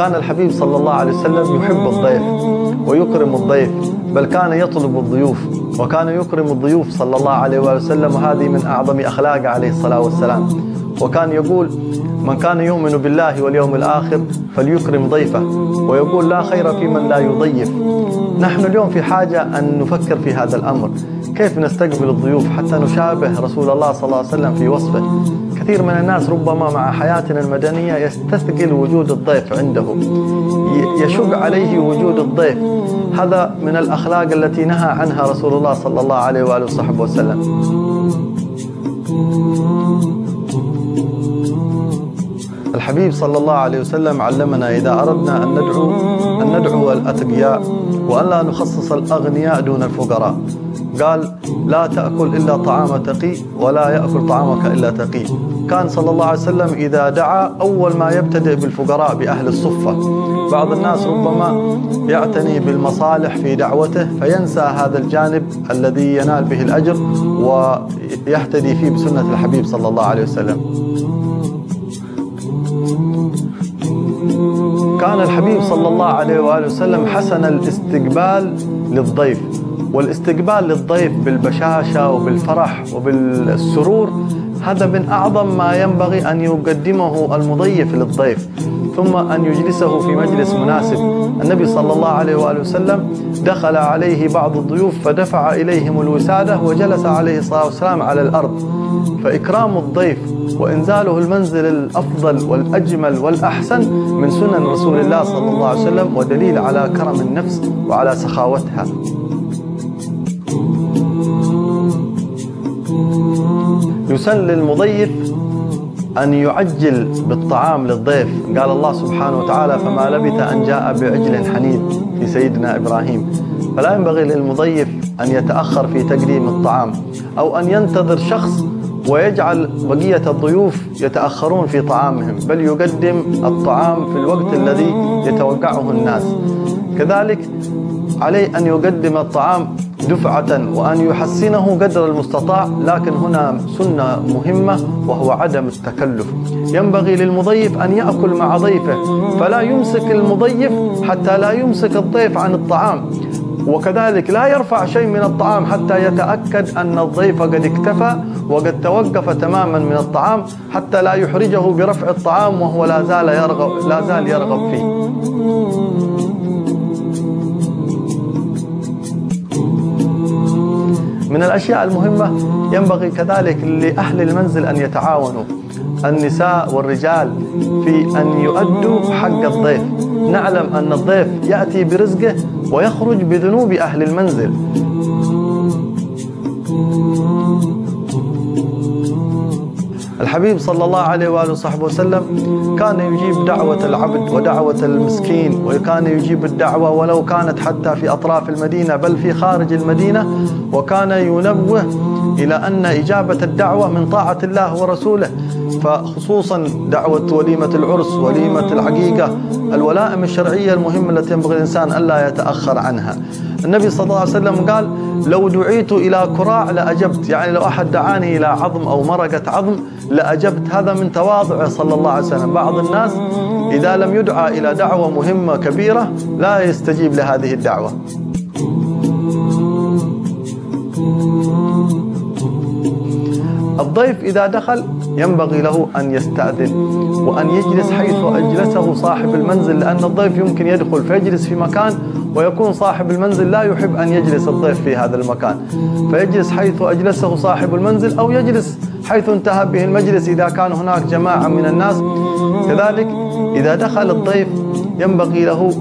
كان الحبيب صلى الله عليه وسلم يحب الضيف ويكرم الضيف بل كان يطلب الضيوف وكان يكرم الضيوف صلى الله عليه وسلم وهذه من أعظم أخلاقه عليه الصلاة والسلام. وكان يقول من كان يؤمن بالله واليوم الآخر فليكرم ضيفه. ويقول لا خير في من لا يضيف. نحن اليوم في حاجة أن نفكر في هذا الأمر. كيف نستقبل الضيوف حتى نشابه رسول الله صلى الله عليه وسلم في وصفه؟ كثير من الناس ربما مع حياتنا المدنية يستثقل وجود الضيف عنده. يشق عليه وجود الضيف. هذا من الأخلاق التي نهى عنها رسول الله صلى الله عليه وآله وصحبه وسلم. الحبيب صلى الله عليه وسلم علمنا إذا أردنا أن ندعو أن ندعو الأتقياء وأن لا نخصص الأغنياء دون الفقراء. قال لا تأكل إلا طعام تقي ولا يأكل طعامك إلا تقي. كان صلى الله عليه وسلم إذا دعا أول ما يبتدئ بالفقراء بأهل الصفة. بعض الناس ربما يعتني بالمصالح في دعوته فينسى هذا الجانب الذي ينال به الأجر ويهتدي فيه بسنة الحبيب صلى الله عليه وسلم. كان الحبيب صلى الله عليه وآله وسلم حسن الاستقبال للضيف. والاستقبال للضيف بالبشاشة وبالفرح وبالسرور هذا من أعظم ما ينبغي أن يقدمه المضيف للضيف ثم أن يجلسه في مجلس مناسب. النبي صلى الله عليه وآله وسلم دخل عليه بعض الضيوف فدفع إليهم الوسادة وجلس عليه الصلاة والسلام على الأرض. فإكرام الضيف وإنزاله المنزل الأفضل والأجمل والأحسن من سنن رسول الله صلى الله عليه وسلم ودليل على كرم النفس وعلى سخاوتها. يسن للمضيف أن يعجل بالطعام للضيف. قال الله سبحانه وتعالى فما لبث أن جاء بعجل حنيذ في سيدنا إبراهيم. فلا ينبغي للمضيف أن يتأخر في تقديم الطعام أو أن ينتظر شخص ويجعل بقية الضيوف يتأخرون في طعامهم بل يقدم الطعام في الوقت الذي يتوقعه الناس. كذلك عليه أن يقدم الطعام دفعة وأن يحسنه قدر المستطاع لكن هنا سنة مهمة وهو عدم التكلف. ينبغي للمضيف أن يأكل مع ضيفه فلا يمسك المضيف حتى لا يمسك الضيف عن الطعام. وكذلك لا يرفع شيء من الطعام حتى يتأكد أن الضيف قد اكتفى وقد توقف تماما من الطعام حتى لا يحرجه برفع الطعام وهو لا زال يرغب لا زال يرغب فيه. من الأشياء المهمة ينبغي كذلك لأهل المنزل أن يتعاونوا. النساء والرجال في أن يؤدوا حق الضيف. نعلم أن الضيف يأتي برزقه ويخرج بذنوب أهل المنزل. الحبيب صلى الله عليه وآله وصحبه وسلم كان يجيب دعوة العبد ودعوة المسكين وكان يجيب الدعوة ولو كانت حتى في أطراف المدينة بل في خارج المدينة وكان ينوه إلى أن إجابة الدعوة من طاعة الله ورسوله. فخصوصا دعوة وليمة العرس وليمة العقيقة الولائم الشرعية المهمة التي ينبغي الإنسان ألا يتأخر عنها. النبي صلى الله عليه وسلم قال لو دعيت إلى كراع لأجبت. يعني لو أحد دعاني إلى عظم أو مرقة عظم لأجبت. هذا من تواضعه صلى الله عليه وسلم. بعض الناس إذا لم يدعى إلى دعوة مهمة كبيرة لا يستجيب لهذه الدعوة. الضيف إذا دخل ينبغي له أن يستأذن وأن يجلس حيث أجلسه صاحب المنزل لأن الضيف يمكن يدخل فيجلس في مكان ويكون صاحب المنزل لا يحب أن يجلس الضيف في هذا المكان. فيجلس حيث أجلسه صاحب المنزل أو يجلس حيث انتهى به المجلس إذا كان هناك جماعة من الناس. كذلك إذا دخل الضيف ينبغي له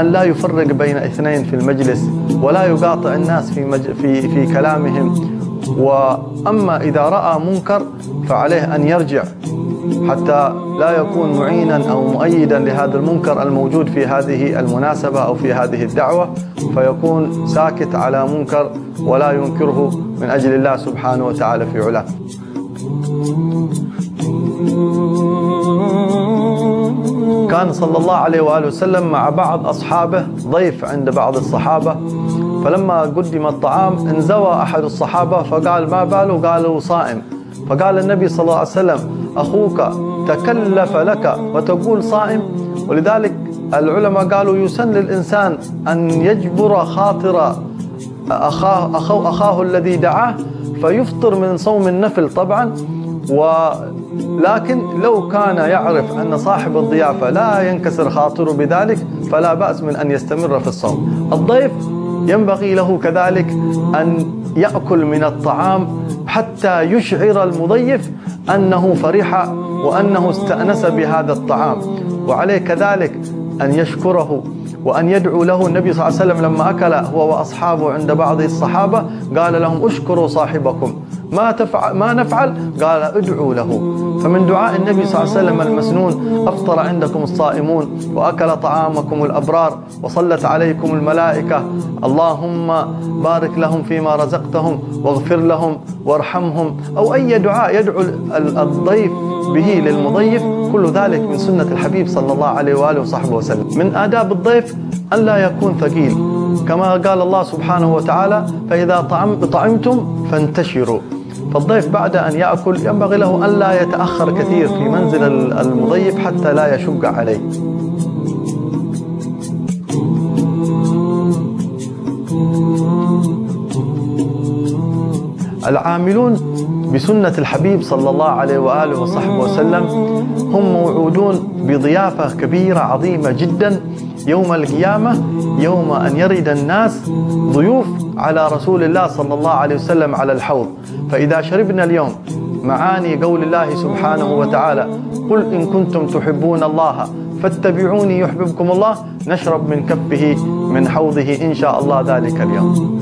أن لا يفرق بين اثنين في المجلس ولا يقاطع الناس في مج... في في كلامهم. وأما إذا رأى منكر فعليه أن يرجع. حتى لا يكون معينا أو مؤيدا لهذا المنكر الموجود في هذه المناسبة أو في هذه الدعوة فيكون ساكت على منكر ولا ينكره من أجل الله سبحانه وتعالى في علاه. كان صلى الله عليه وآله وسلم مع بعض أصحابه ضيف عند بعض الصحابة. فلما قدم الطعام انزوى أحد الصحابة فقال ما باله؟ قالوا صائم. فقال النبي صلى الله عليه وسلم أخوك تكلف لك وتقول صائم. ولذلك العلماء قالوا يسن للإنسان أن يجبر خاطر أخاه, أخاه, أخاه الذي دعاه فيفطر من صوم النفل طبعا. ولكن لو كان يعرف أن صاحب الضيافة لا ينكسر خاطره بذلك فلا بأس من أن يستمر في الصوم. الضيف ينبغي له كذلك أن يأكل من الطعام حتى يشعر المضيف أنه فرح وأنه استأنس بهذا الطعام. وعليه كذلك أن يشكره وأن يدعو له النبي صلى الله عليه وسلم لما أكل هو وأصحابه عند بعض الصحابة قال لهم اشكروا صاحبكم. ما تفعل ما نفعل؟ قال ادعوا له. فمن دعاء النبي صلى الله عليه وسلم المسنون أفطر عندكم الصائمون وأكل طعامكم الأبرار وصلت عليكم الملائكة. اللهم بارك لهم فيما رزقتهم واغفر لهم وارحمهم. أو أي دعاء يدعو الضيف به للمضيف كل ذلك من سنة الحبيب صلى الله عليه وآله وصحبه وسلم. من آداب الضيف أن لا يكون ثقيل. كما قال الله سبحانه وتعالى فإذا طعم طعمتم فانتشروا. فالضيف بعد أن يأكل ينبغي له أن لا يتأخر كثير في منزل المضيف حتى لا يشق عليه. العاملون بسنة الحبيب صلى الله عليه وآله وصحبه وسلم. هم موعودون بضيافة كبيرة عظيمة جدا. يوم القيامة يوم أن يرد الناس ضيوف على رسول الله صلى الله عليه وسلم على الحوض. فإذا شربنا اليوم معاني قول الله سبحانه وتعالى قل إن كنتم تحبون الله فاتبعوني يحببكم الله. نشرب من كفه من حوضه إن شاء الله ذلك اليوم.